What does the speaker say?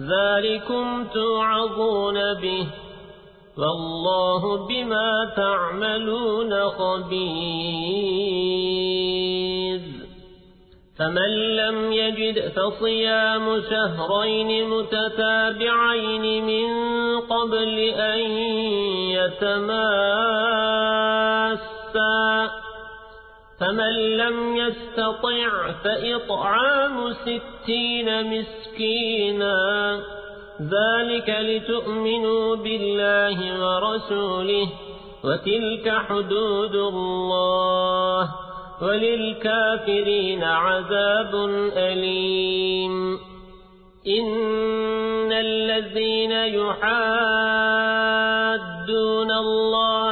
ذلكم توعظون به والله بما تعملون خبير فمن لم يجد فصيام شهرين متتابعين من قبل أن يتماسا فمن لم يستطع فإطعام ستين مسكينا. ذلك لتؤمنوا بالله ورسوله وتلك حدود الله وللكافرين عذاب أليم. إن الذين يحادون الله